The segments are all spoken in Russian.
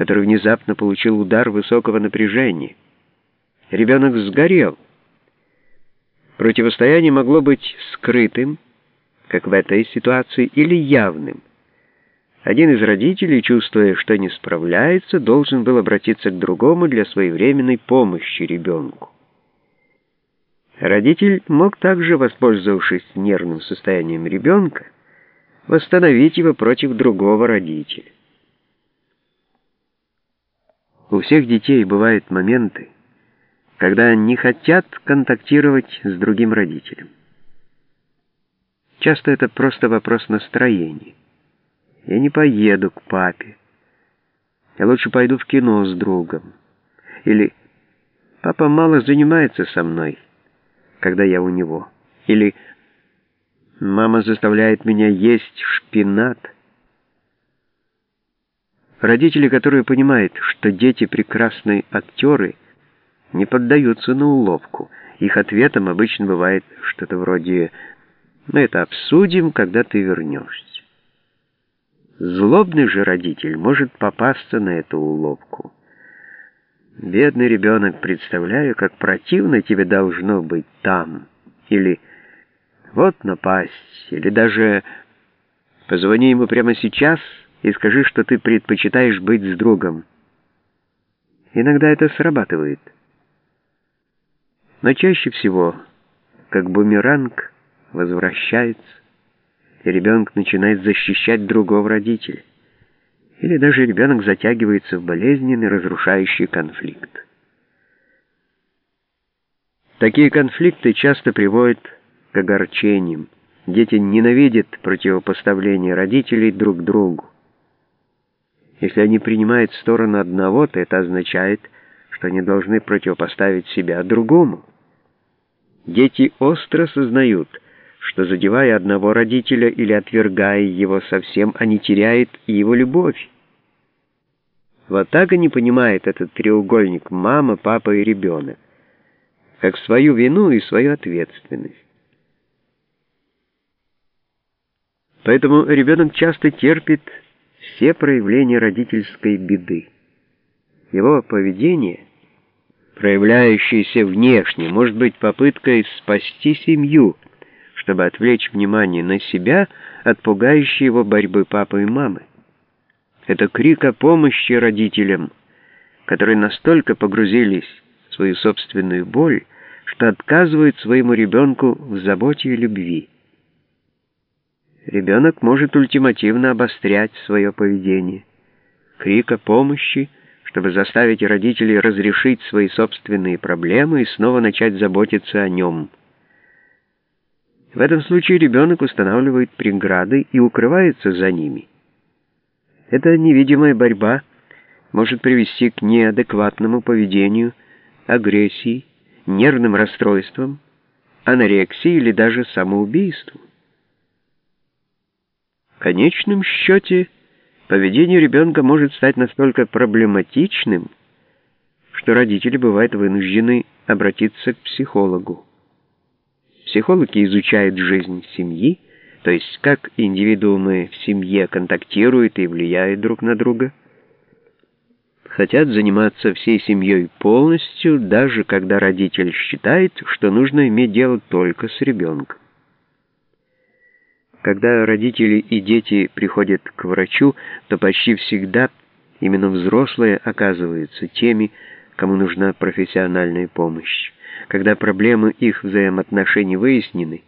который внезапно получил удар высокого напряжения. Ребенок сгорел. Противостояние могло быть скрытым, как в этой ситуации, или явным. Один из родителей, чувствуя, что не справляется, должен был обратиться к другому для своевременной помощи ребенку. Родитель мог также, воспользовавшись нервным состоянием ребенка, восстановить его против другого родителя. У всех детей бывают моменты, когда не хотят контактировать с другим родителем. Часто это просто вопрос настроения. Я не поеду к папе. Я лучше пойду в кино с другом. Или папа мало занимается со мной, когда я у него. Или мама заставляет меня есть шпинат. Родители, которые понимают, что дети прекрасные актеры, не поддаются на уловку. Их ответом обычно бывает что-то вроде «Мы это обсудим, когда ты вернешься». Злобный же родитель может попасться на эту уловку. Бедный ребенок, представляю, как противно тебе должно быть там. Или вот напасть, или даже позвони ему прямо сейчас и скажи, что ты предпочитаешь быть с другом. Иногда это срабатывает. Но чаще всего, как бумеранг, возвращается и ребенок начинает защищать другого родителя. Или даже ребенок затягивается в болезненный разрушающий конфликт. Такие конфликты часто приводят к огорчениям. Дети ненавидят противопоставление родителей друг другу. Если они принимают сторону одного, то это означает, что они должны противопоставить себя другому. Дети остро сознают – что, задевая одного родителя или отвергая его совсем, они теряют и его любовь. Вот так они понимают этот треугольник мама, папа и ребенок, как свою вину и свою ответственность. Поэтому ребенок часто терпит все проявления родительской беды. Его поведение, проявляющееся внешне, может быть попыткой спасти семью – чтобы отвлечь внимание на себя от пугающей его борьбы папы и мамы. Это крик о помощи родителям, которые настолько погрузились в свою собственную боль, что отказывают своему ребенку в заботе и любви. Ребенок может ультимативно обострять свое поведение. Крик о помощи, чтобы заставить родителей разрешить свои собственные проблемы и снова начать заботиться о нем – в этом случае ребенок устанавливает преграды и укрывается за ними. Эта невидимая борьба может привести к неадекватному поведению, агрессии, нервным расстройствам, анорексии или даже самоубийству. Конечном счете, поведение ребенка может стать настолько проблематичным, что родители бывают вынуждены обратиться к психологу. Психологи изучают жизнь семьи, то есть как индивидуумы в семье контактируют и влияют друг на друга. Хотят заниматься всей семьей полностью, даже когда родитель считает, что нужно иметь дело только с ребенком. Когда родители и дети приходят к врачу, то почти всегда именно взрослые оказываются теми, кому нужна профессиональная помощь. Когда проблемы их взаимоотношений выяснены,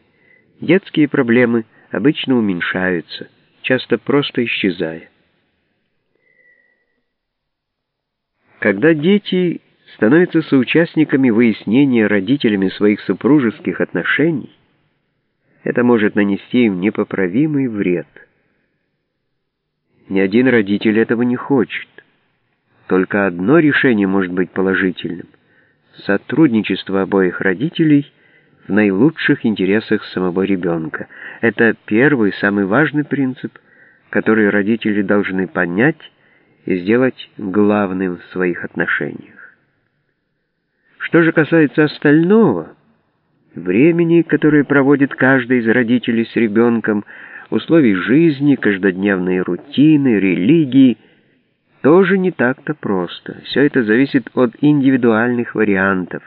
детские проблемы обычно уменьшаются, часто просто исчезая. Когда дети становятся соучастниками выяснения родителями своих супружеских отношений, это может нанести им непоправимый вред. Ни один родитель этого не хочет. Только одно решение может быть положительным — сотрудничество обоих родителей в наилучших интересах самого ребенка. Это первый, самый важный принцип, который родители должны понять и сделать главным в своих отношениях. Что же касается остального, времени, которое проводит каждый из родителей с ребенком, условий жизни, каждодневной рутины, религии – тоже не так-то просто. Все это зависит от индивидуальных вариантов.